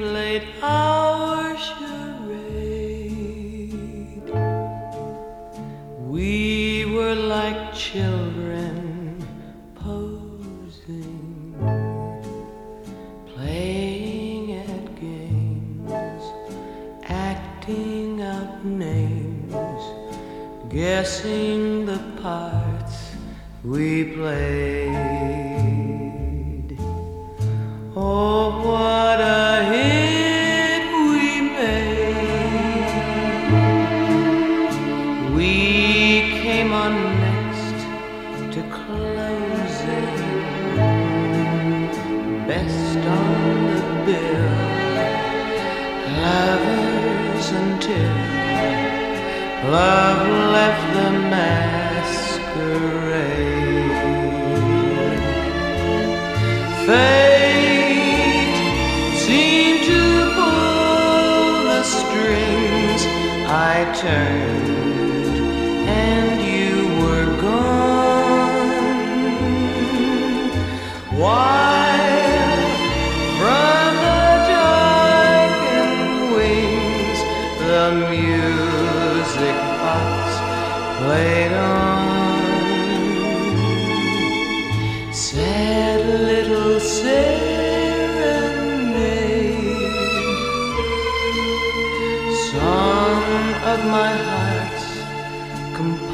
played our charade. We were like children posing, playing at games, acting out names, guessing the parts we played. To closing, best on the bill, lovers until love left the masquerade. Fate seemed to pull the strings. I turned and the music box played on. Sad little serenade, song of my heart's composing.